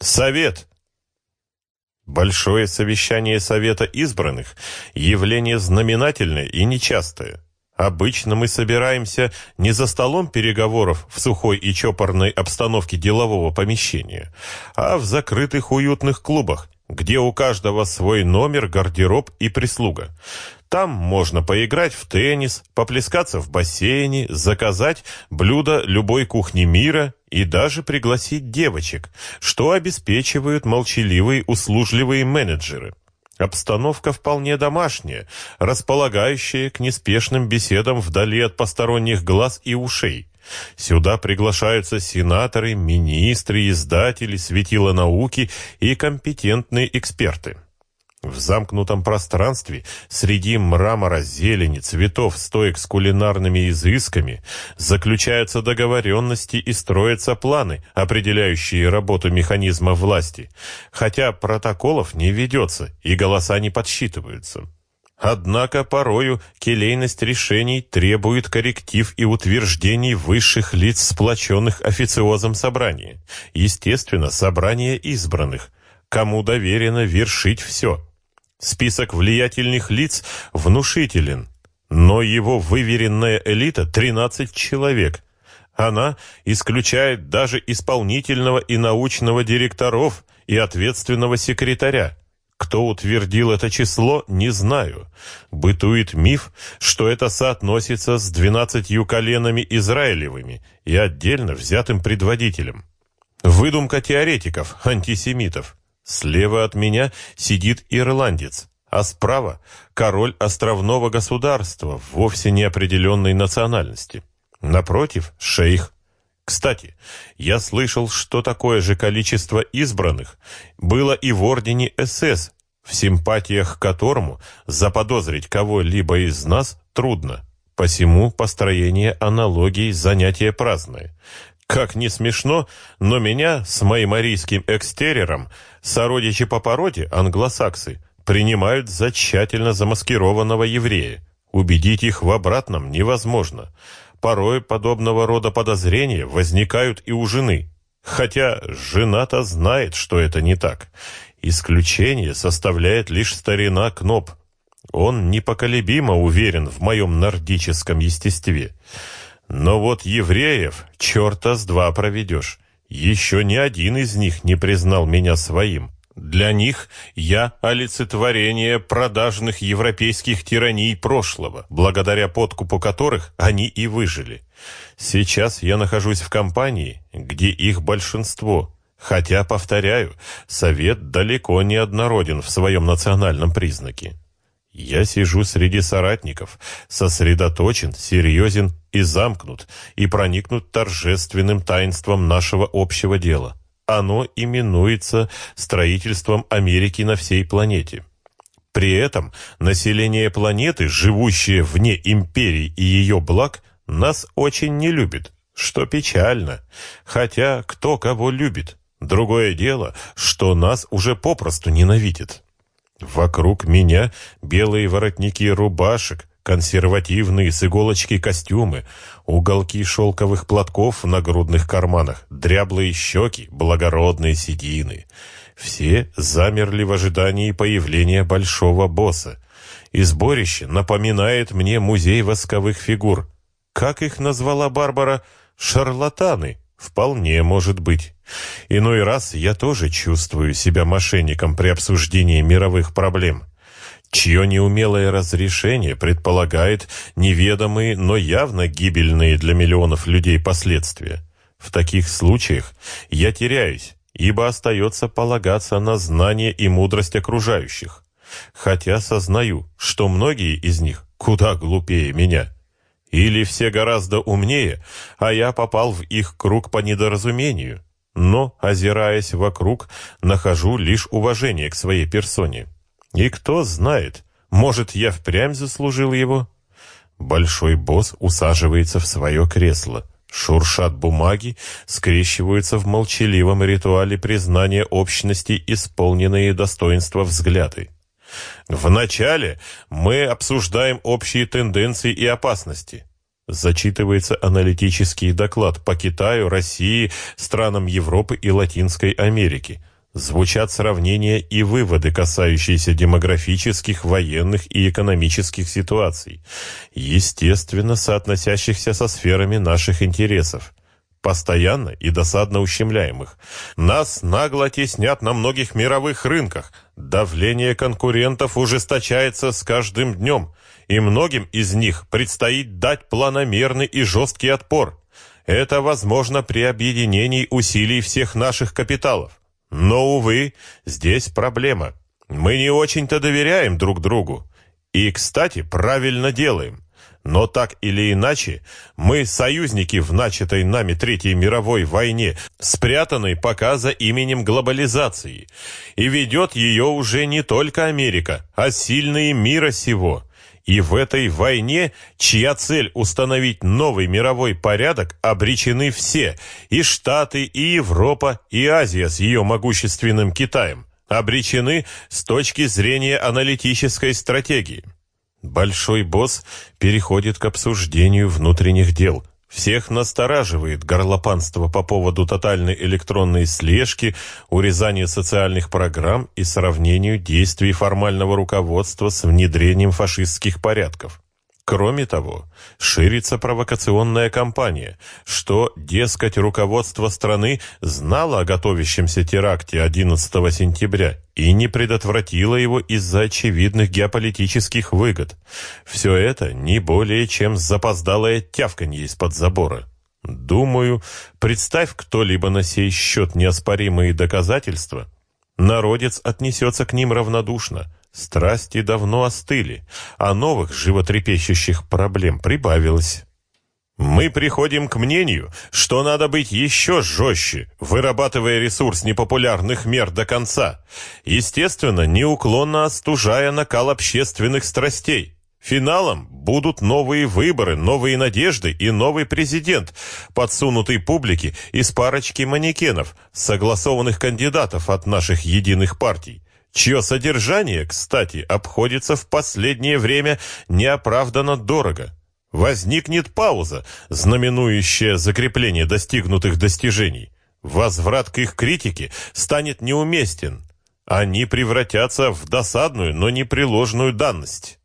Совет. Большое совещание Совета избранных – явление знаменательное и нечастое. Обычно мы собираемся не за столом переговоров в сухой и чопорной обстановке делового помещения, а в закрытых уютных клубах, где у каждого свой номер, гардероб и прислуга. Там можно поиграть в теннис, поплескаться в бассейне, заказать блюдо любой кухни мира и даже пригласить девочек, что обеспечивают молчаливые услужливые менеджеры. Обстановка вполне домашняя, располагающая к неспешным беседам вдали от посторонних глаз и ушей. Сюда приглашаются сенаторы, министры, издатели, светила науки и компетентные эксперты. В замкнутом пространстве, среди мрамора, зелени, цветов, стоек с кулинарными изысками, заключаются договоренности и строятся планы, определяющие работу механизма власти, хотя протоколов не ведется и голоса не подсчитываются. Однако порою келейность решений требует корректив и утверждений высших лиц, сплоченных официозом собрания. Естественно, собрание избранных, кому доверено вершить все – Список влиятельных лиц внушителен, но его выверенная элита – 13 человек. Она исключает даже исполнительного и научного директоров и ответственного секретаря. Кто утвердил это число, не знаю. Бытует миф, что это соотносится с двенадцатью коленами Израилевыми и отдельно взятым предводителем. Выдумка теоретиков, антисемитов. Слева от меня сидит ирландец, а справа король островного государства, вовсе не определенной национальности. Напротив – шейх. Кстати, я слышал, что такое же количество избранных было и в ордене СС, в симпатиях к которому заподозрить кого-либо из нас трудно. Посему построение аналогий занятие праздное. Как не смешно, но меня с моим арийским экстерьером сородичи по породе, англосаксы, принимают за тщательно замаскированного еврея. Убедить их в обратном невозможно. Порой подобного рода подозрения возникают и у жены. Хотя жена-то знает, что это не так. Исключение составляет лишь старина Кноп. Он непоколебимо уверен в моем нордическом естестве. Но вот евреев черта с два проведешь. Еще ни один из них не признал меня своим. Для них я олицетворение продажных европейских тираний прошлого, благодаря подкупу которых они и выжили. Сейчас я нахожусь в компании, где их большинство, хотя, повторяю, Совет далеко не однороден в своем национальном признаке. Я сижу среди соратников, сосредоточен, серьезен и замкнут, и проникнут торжественным таинством нашего общего дела. Оно именуется строительством Америки на всей планете. При этом население планеты, живущее вне империи и ее благ, нас очень не любит, что печально. Хотя кто кого любит. Другое дело, что нас уже попросту ненавидит. Вокруг меня белые воротники рубашек, консервативные с иголочки костюмы, уголки шелковых платков в нагрудных карманах, дряблые щеки, благородные седины. Все замерли в ожидании появления большого босса. И сборище напоминает мне музей восковых фигур. Как их назвала Барбара? Шарлатаны. Вполне может быть. Иной раз я тоже чувствую себя мошенником при обсуждении мировых проблем, чье неумелое разрешение предполагает неведомые, но явно гибельные для миллионов людей последствия. В таких случаях я теряюсь, ибо остается полагаться на знание и мудрость окружающих, хотя сознаю, что многие из них куда глупее меня. Или все гораздо умнее, а я попал в их круг по недоразумению. Но, озираясь вокруг, нахожу лишь уважение к своей персоне. И кто знает, может, я впрямь заслужил его? Большой босс усаживается в свое кресло. Шуршат бумаги, скрещиваются в молчаливом ритуале признания общности исполненные достоинства взгляды. Вначале мы обсуждаем общие тенденции и опасности. Зачитывается аналитический доклад по Китаю, России, странам Европы и Латинской Америки. Звучат сравнения и выводы, касающиеся демографических, военных и экономических ситуаций, естественно, соотносящихся со сферами наших интересов постоянно и досадно ущемляемых. Нас нагло теснят на многих мировых рынках. Давление конкурентов ужесточается с каждым днем, и многим из них предстоит дать планомерный и жесткий отпор. Это возможно при объединении усилий всех наших капиталов. Но, увы, здесь проблема. Мы не очень-то доверяем друг другу. И, кстати, правильно делаем. Но так или иначе, мы союзники в начатой нами Третьей мировой войне, спрятанной пока за именем глобализации. И ведет ее уже не только Америка, а сильные мира сего. И в этой войне, чья цель установить новый мировой порядок, обречены все, и Штаты, и Европа, и Азия с ее могущественным Китаем, обречены с точки зрения аналитической стратегии. Большой босс переходит к обсуждению внутренних дел. Всех настораживает горлопанство по поводу тотальной электронной слежки, урезания социальных программ и сравнению действий формального руководства с внедрением фашистских порядков. Кроме того, ширится провокационная кампания, что, дескать, руководство страны знало о готовящемся теракте 11 сентября и не предотвратило его из-за очевидных геополитических выгод. Все это не более чем запоздалое тявканье из-под забора. Думаю, представь кто-либо на сей счет неоспоримые доказательства, народец отнесется к ним равнодушно – Страсти давно остыли, а новых животрепещущих проблем прибавилось. Мы приходим к мнению, что надо быть еще жестче, вырабатывая ресурс непопулярных мер до конца, естественно, неуклонно остужая накал общественных страстей. Финалом будут новые выборы, новые надежды и новый президент, подсунутый публике из парочки манекенов, согласованных кандидатов от наших единых партий чье содержание, кстати, обходится в последнее время неоправданно дорого. Возникнет пауза, знаменующая закрепление достигнутых достижений. Возврат к их критике станет неуместен. Они превратятся в досадную, но непреложную данность.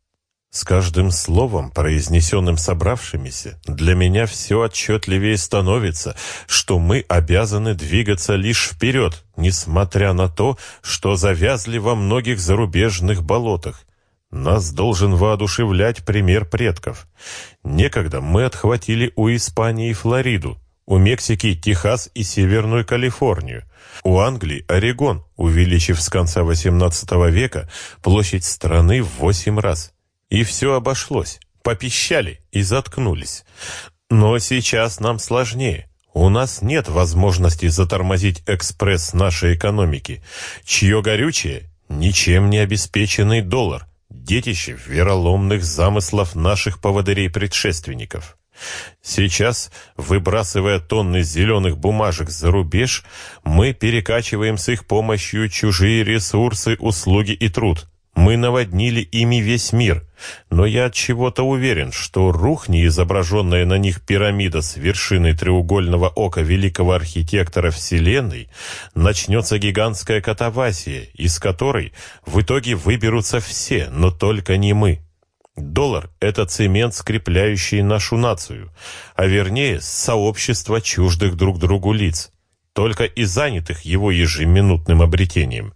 С каждым словом, произнесенным собравшимися, для меня все отчетливее становится, что мы обязаны двигаться лишь вперед, несмотря на то, что завязли во многих зарубежных болотах. Нас должен воодушевлять пример предков. Некогда мы отхватили у Испании Флориду, у Мексики Техас и Северную Калифорнию, у Англии Орегон, увеличив с конца XVIII века площадь страны в восемь раз. И все обошлось. Попищали и заткнулись. Но сейчас нам сложнее. У нас нет возможности затормозить экспресс нашей экономики, чье горючее – ничем не обеспеченный доллар, детище вероломных замыслов наших поводырей-предшественников. Сейчас, выбрасывая тонны зеленых бумажек за рубеж, мы перекачиваем с их помощью чужие ресурсы, услуги и труд – мы наводнили ими весь мир, но я от чего-то уверен, что рухни изображенная на них пирамида с вершиной треугольного ока великого архитектора Вселенной, начнется гигантская катавасия, из которой в итоге выберутся все, но только не мы. Доллар – это цемент, скрепляющий нашу нацию, а вернее, сообщество чуждых друг другу лиц только и занятых его ежеминутным обретением.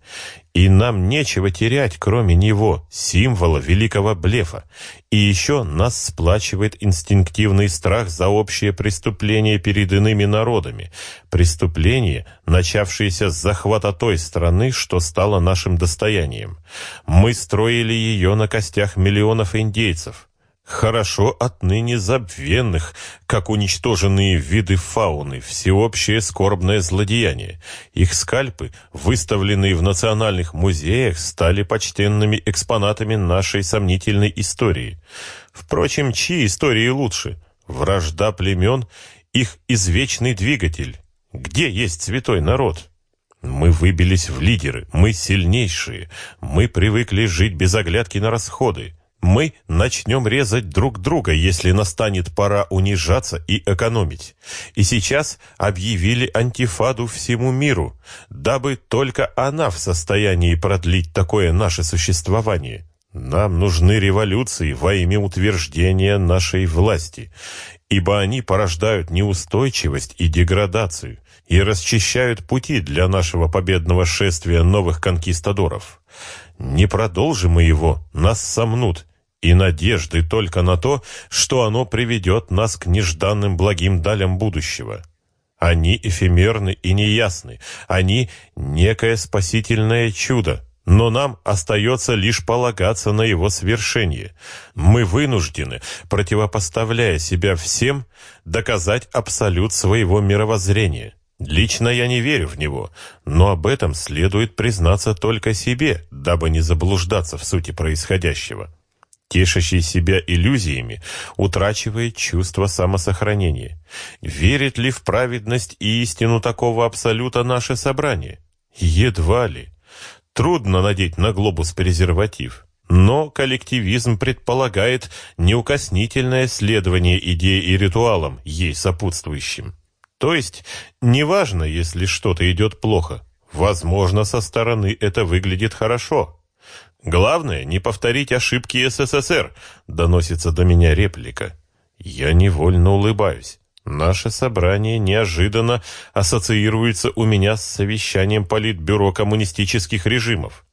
И нам нечего терять, кроме него, символа великого блефа. И еще нас сплачивает инстинктивный страх за общее преступление перед иными народами. Преступление, начавшееся с захвата той страны, что стало нашим достоянием. Мы строили ее на костях миллионов индейцев хорошо отныне забвенных, как уничтоженные виды фауны, всеобщее скорбное злодеяние. Их скальпы, выставленные в национальных музеях, стали почтенными экспонатами нашей сомнительной истории. Впрочем, чьи истории лучше? Вражда племен, их извечный двигатель. Где есть святой народ? Мы выбились в лидеры, мы сильнейшие, мы привыкли жить без оглядки на расходы. Мы начнем резать друг друга, если настанет пора унижаться и экономить. И сейчас объявили антифаду всему миру, дабы только она в состоянии продлить такое наше существование. Нам нужны революции во имя утверждения нашей власти, ибо они порождают неустойчивость и деградацию и расчищают пути для нашего победного шествия новых конкистадоров. Не продолжим мы его, нас сомнут, и надежды только на то, что оно приведет нас к нежданным благим далям будущего. Они эфемерны и неясны, они некое спасительное чудо, но нам остается лишь полагаться на его свершение. Мы вынуждены, противопоставляя себя всем, доказать абсолют своего мировоззрения. Лично я не верю в него, но об этом следует признаться только себе, дабы не заблуждаться в сути происходящего. Тешащий себя иллюзиями утрачивает чувство самосохранения. Верит ли в праведность и истину такого абсолюта наше собрание? Едва ли. Трудно надеть на глобус презерватив. Но коллективизм предполагает неукоснительное следование идей и ритуалам, ей сопутствующим. То есть, неважно, если что-то идет плохо. Возможно, со стороны это выглядит хорошо. Главное, не повторить ошибки СССР, доносится до меня реплика. Я невольно улыбаюсь. Наше собрание неожиданно ассоциируется у меня с совещанием Политбюро коммунистических режимов.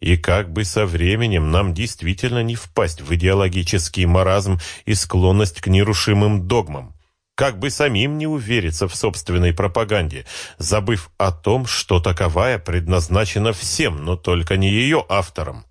И как бы со временем нам действительно не впасть в идеологический маразм и склонность к нерушимым догмам. Как бы самим не увериться в собственной пропаганде, забыв о том, что таковая предназначена всем, но только не ее авторам.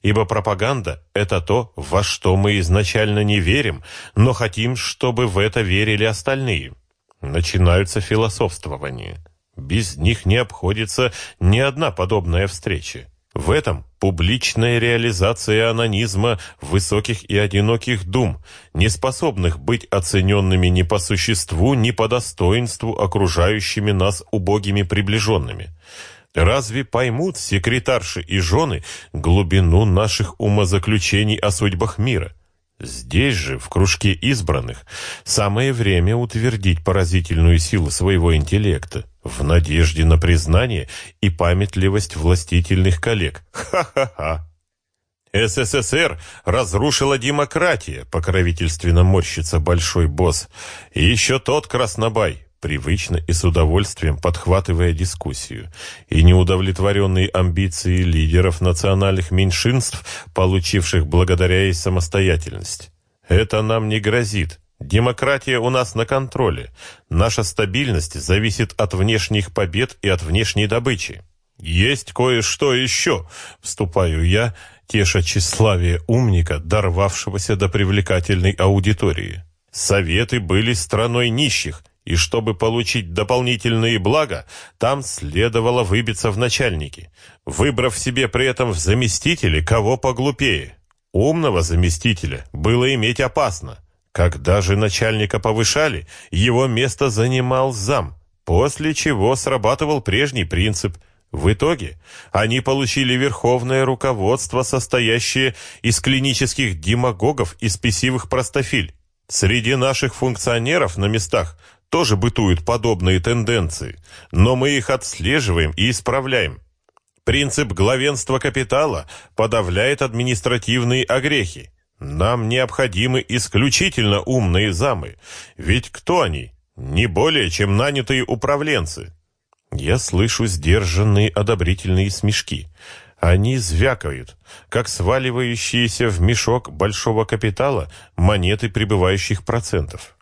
Ибо пропаганда – это то, во что мы изначально не верим, но хотим, чтобы в это верили остальные. Начинаются философствования. Без них не обходится ни одна подобная встреча. В этом публичная реализация анонизма высоких и одиноких дум, не способных быть оцененными ни по существу, ни по достоинству окружающими нас убогими приближенными. Разве поймут секретарши и жены глубину наших умозаключений о судьбах мира? Здесь же, в кружке избранных, самое время утвердить поразительную силу своего интеллекта, в надежде на признание и памятливость властительных коллег. Ха-ха-ха! СССР разрушила демократия, покровительственно морщится большой босс. И еще тот краснобай, привычно и с удовольствием подхватывая дискуссию, и неудовлетворенные амбиции лидеров национальных меньшинств, получивших благодаря ей самостоятельность. Это нам не грозит. Демократия у нас на контроле. Наша стабильность зависит от внешних побед и от внешней добычи. Есть кое-что еще, вступаю я, теша тщеславие умника, дорвавшегося до привлекательной аудитории. Советы были страной нищих, и чтобы получить дополнительные блага, там следовало выбиться в начальники, выбрав себе при этом в заместители кого поглупее. Умного заместителя было иметь опасно. Когда же начальника повышали, его место занимал зам, после чего срабатывал прежний принцип. В итоге они получили верховное руководство, состоящее из клинических демагогов и спесивых простофиль. Среди наших функционеров на местах тоже бытуют подобные тенденции, но мы их отслеживаем и исправляем. Принцип главенства капитала подавляет административные огрехи. Нам необходимы исключительно умные замы, ведь кто они? Не более, чем нанятые управленцы. Я слышу сдержанные одобрительные смешки. Они звякают, как сваливающиеся в мешок большого капитала монеты прибывающих процентов.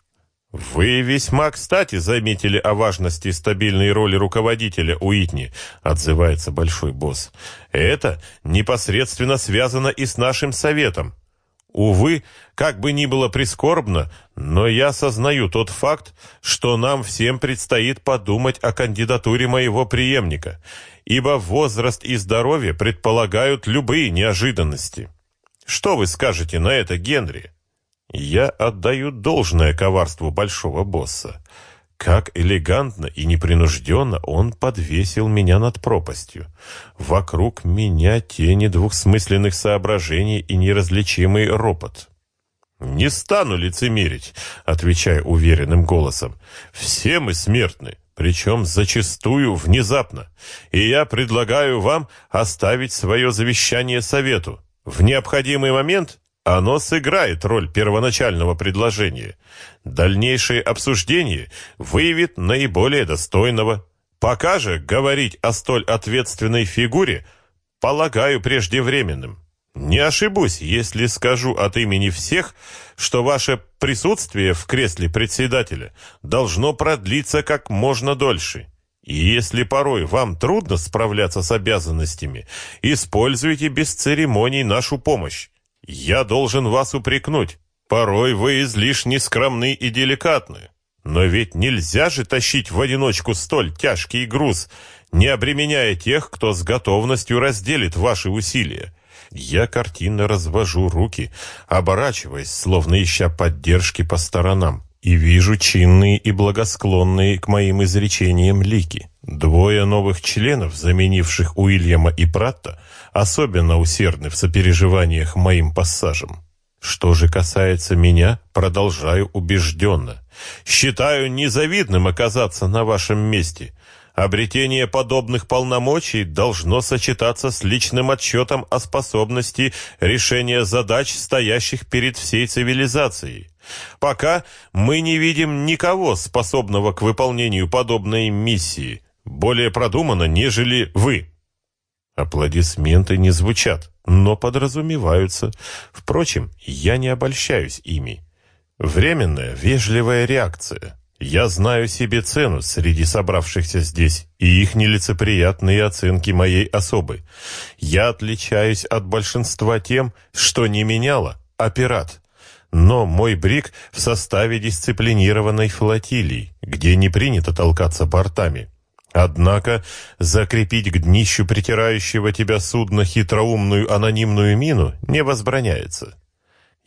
«Вы весьма кстати заметили о важности стабильной роли руководителя Уитни», отзывается большой босс. «Это непосредственно связано и с нашим советом. Увы, как бы ни было прискорбно, но я сознаю тот факт, что нам всем предстоит подумать о кандидатуре моего преемника, ибо возраст и здоровье предполагают любые неожиданности. Что вы скажете на это, Генри?» Я отдаю должное коварству большого босса. Как элегантно и непринужденно он подвесил меня над пропастью. Вокруг меня тени двухсмысленных соображений и неразличимый ропот. «Не стану лицемерить», — отвечаю уверенным голосом. «Все мы смертны, причем зачастую внезапно, и я предлагаю вам оставить свое завещание совету. В необходимый момент оно сыграет роль первоначального предложения. Дальнейшее обсуждение выявит наиболее достойного. Пока же говорить о столь ответственной фигуре полагаю преждевременным. Не ошибусь, если скажу от имени всех, что ваше присутствие в кресле председателя должно продлиться как можно дольше. И если порой вам трудно справляться с обязанностями, используйте без церемоний нашу помощь. Я должен вас упрекнуть. Порой вы излишне скромны и деликатны. Но ведь нельзя же тащить в одиночку столь тяжкий груз, не обременяя тех, кто с готовностью разделит ваши усилия. Я картинно развожу руки, оборачиваясь, словно ища поддержки по сторонам, и вижу чинные и благосклонные к моим изречениям лики. Двое новых членов, заменивших Уильяма и Пратта, особенно усердны в сопереживаниях моим пассажам. Что же касается меня, продолжаю убежденно. Считаю незавидным оказаться на вашем месте. Обретение подобных полномочий должно сочетаться с личным отчетом о способности решения задач, стоящих перед всей цивилизацией. Пока мы не видим никого, способного к выполнению подобной миссии, более продуманно, нежели вы. Аплодисменты не звучат, но подразумеваются. Впрочем, я не обольщаюсь ими. Временная, вежливая реакция. Я знаю себе цену среди собравшихся здесь и их нелицеприятные оценки моей особы. Я отличаюсь от большинства тем, что не меняло, а пират. Но мой брик в составе дисциплинированной флотилии, где не принято толкаться бортами. Однако закрепить к днищу притирающего тебя судна хитроумную анонимную мину не возбраняется.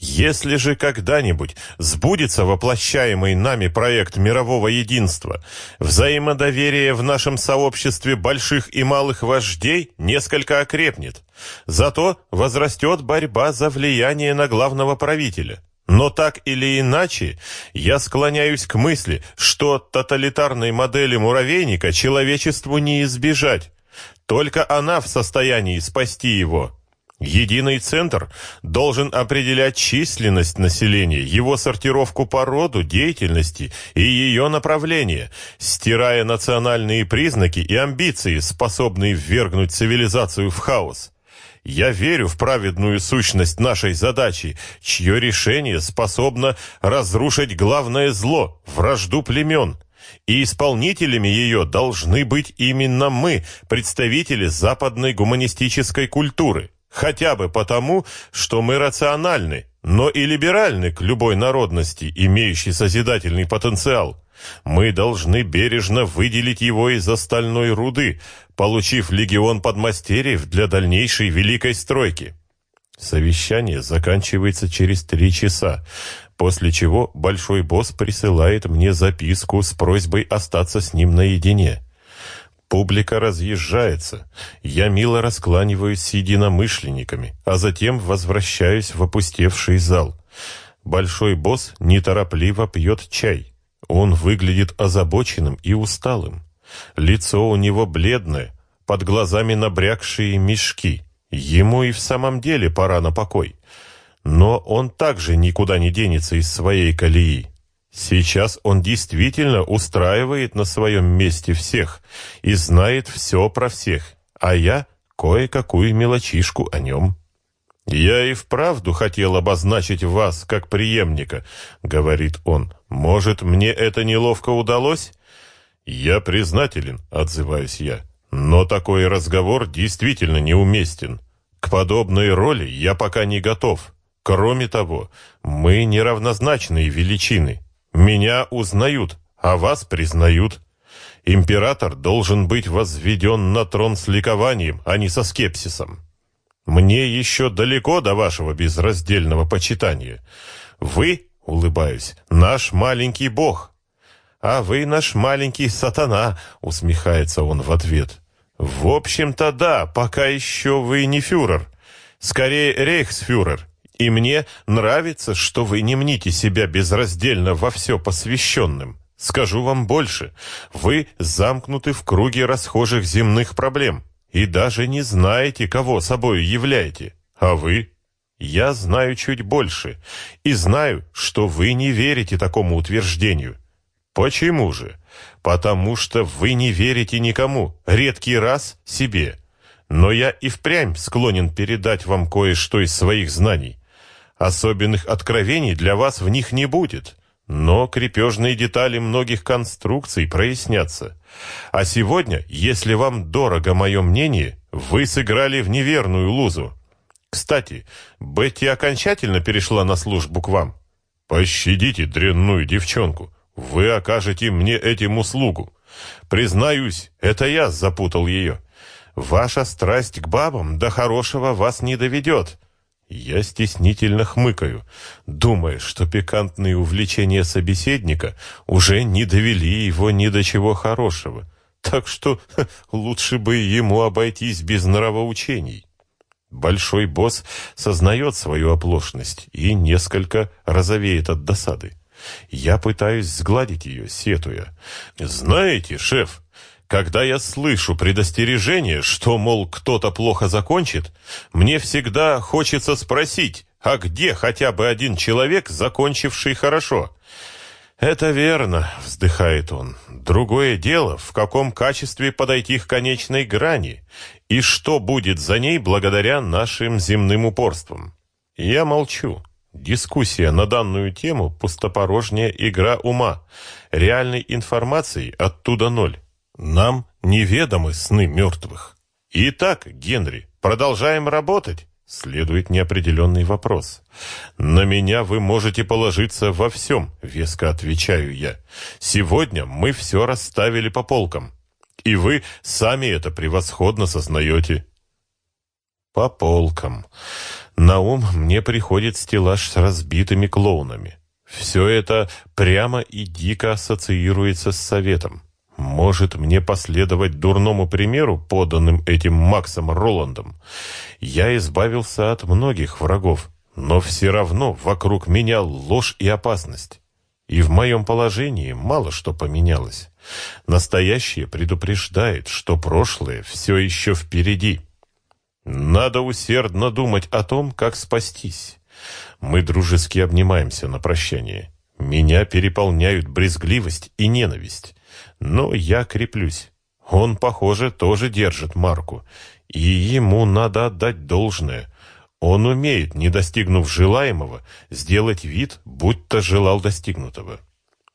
Если же когда-нибудь сбудется воплощаемый нами проект мирового единства, взаимодоверие в нашем сообществе больших и малых вождей несколько окрепнет. Зато возрастет борьба за влияние на главного правителя. Но так или иначе, я склоняюсь к мысли, что тоталитарной модели муравейника человечеству не избежать. Только она в состоянии спасти его. Единый центр должен определять численность населения, его сортировку по роду, деятельности и ее направление, стирая национальные признаки и амбиции, способные ввергнуть цивилизацию в хаос. Я верю в праведную сущность нашей задачи, чье решение способно разрушить главное зло – вражду племен. И исполнителями ее должны быть именно мы, представители западной гуманистической культуры. Хотя бы потому, что мы рациональны, но и либеральны к любой народности, имеющей созидательный потенциал. Мы должны бережно выделить его из остальной руды, получив легион подмастерьев для дальнейшей великой стройки. Совещание заканчивается через три часа, после чего большой босс присылает мне записку с просьбой остаться с ним наедине. Публика разъезжается. Я мило раскланиваюсь с единомышленниками, а затем возвращаюсь в опустевший зал. Большой босс неторопливо пьет чай. Он выглядит озабоченным и усталым. Лицо у него бледное, под глазами набрякшие мешки. Ему и в самом деле пора на покой. Но он также никуда не денется из своей колеи. Сейчас он действительно устраивает на своем месте всех и знает все про всех, а я кое-какую мелочишку о нем. «Я и вправду хотел обозначить вас как преемника», — говорит он. «Может, мне это неловко удалось?» «Я признателен», — отзываюсь я. «Но такой разговор действительно неуместен. К подобной роли я пока не готов. Кроме того, мы неравнозначные величины. Меня узнают, а вас признают. Император должен быть возведен на трон с ликованием, а не со скепсисом. Мне еще далеко до вашего безраздельного почитания. Вы, улыбаюсь, наш маленький бог, «А вы наш маленький сатана», — усмехается он в ответ. «В общем-то, да, пока еще вы не фюрер. Скорее, рейхсфюрер. И мне нравится, что вы не мните себя безраздельно во все посвященным. Скажу вам больше. Вы замкнуты в круге расхожих земных проблем и даже не знаете, кого собой являете. А вы? Я знаю чуть больше и знаю, что вы не верите такому утверждению. Почему же? Потому что вы не верите никому, редкий раз себе. Но я и впрямь склонен передать вам кое-что из своих знаний. Особенных откровений для вас в них не будет, но крепежные детали многих конструкций прояснятся. А сегодня, если вам дорого мое мнение, вы сыграли в неверную лузу. Кстати, Бетти окончательно перешла на службу к вам. Пощадите дрянную девчонку. Вы окажете мне этим услугу. Признаюсь, это я запутал ее. Ваша страсть к бабам до хорошего вас не доведет. Я стеснительно хмыкаю, думая, что пикантные увлечения собеседника уже не довели его ни до чего хорошего. Так что ха, лучше бы ему обойтись без нравоучений. Большой босс сознает свою оплошность и несколько розовеет от досады. Я пытаюсь сгладить ее, сетуя. «Знаете, шеф, когда я слышу предостережение, что, мол, кто-то плохо закончит, мне всегда хочется спросить, а где хотя бы один человек, закончивший хорошо?» «Это верно», — вздыхает он. «Другое дело, в каком качестве подойти к конечной грани, и что будет за ней благодаря нашим земным упорствам». Я молчу. Дискуссия на данную тему – пустопорожняя игра ума. Реальной информации оттуда ноль. Нам неведомы сны мертвых. Итак, Генри, продолжаем работать? Следует неопределенный вопрос. «На меня вы можете положиться во всем», — веско отвечаю я. «Сегодня мы все расставили по полкам. И вы сами это превосходно сознаете». «По полкам». На ум мне приходит стеллаж с разбитыми клоунами. Все это прямо и дико ассоциируется с советом. Может мне последовать дурному примеру, поданным этим Максом Роландом? Я избавился от многих врагов, но все равно вокруг меня ложь и опасность. И в моем положении мало что поменялось. Настоящее предупреждает, что прошлое все еще впереди. Надо усердно думать о том, как спастись. Мы дружески обнимаемся на прощание. Меня переполняют брезгливость и ненависть. Но я креплюсь. Он, похоже, тоже держит марку. И ему надо отдать должное. Он умеет, не достигнув желаемого, сделать вид, будто желал достигнутого.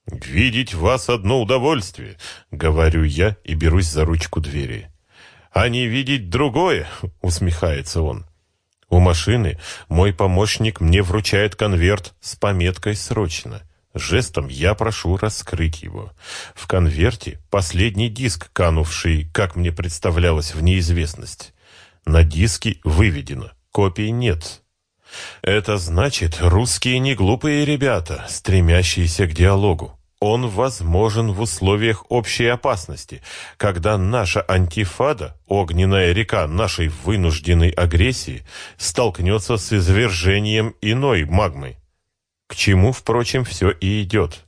«Видеть вас одно удовольствие», — говорю я и берусь за ручку двери а не видеть другое», — усмехается он. У машины мой помощник мне вручает конверт с пометкой «Срочно». Жестом я прошу раскрыть его. В конверте последний диск, канувший, как мне представлялось, в неизвестность. На диске выведено «Копий нет». Это значит, русские не глупые ребята, стремящиеся к диалогу. Он возможен в условиях общей опасности, когда наша антифада, огненная река нашей вынужденной агрессии, столкнется с извержением иной магмы. К чему, впрочем, все и идет.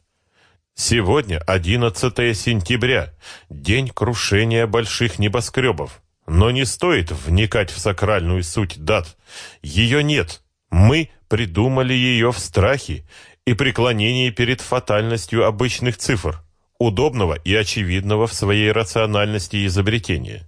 Сегодня 11 сентября, день крушения больших небоскребов. Но не стоит вникать в сакральную суть дат. Ее нет. Мы придумали ее в страхе и преклонении перед фатальностью обычных цифр, удобного и очевидного в своей рациональности изобретения.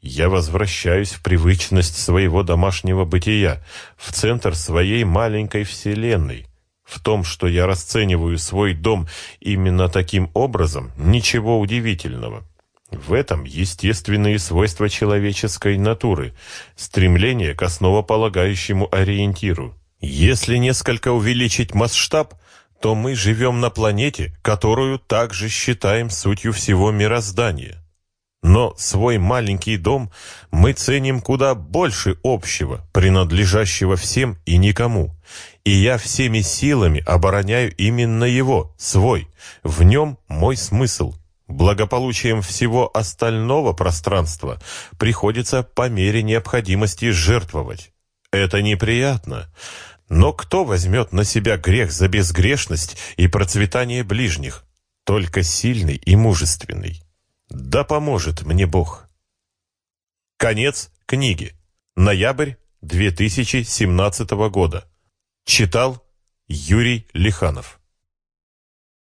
Я возвращаюсь в привычность своего домашнего бытия, в центр своей маленькой вселенной. В том, что я расцениваю свой дом именно таким образом, ничего удивительного. В этом естественные свойства человеческой натуры, стремление к основополагающему ориентиру. Если несколько увеличить масштаб, то мы живем на планете, которую также считаем сутью всего мироздания. Но свой маленький дом мы ценим куда больше общего, принадлежащего всем и никому. И я всеми силами обороняю именно его, свой. В нем мой смысл. Благополучием всего остального пространства приходится по мере необходимости жертвовать. Это неприятно. Но кто возьмет на себя грех за безгрешность и процветание ближних? Только сильный и мужественный. Да поможет мне Бог. Конец книги. Ноябрь 2017 года. Читал Юрий Лиханов.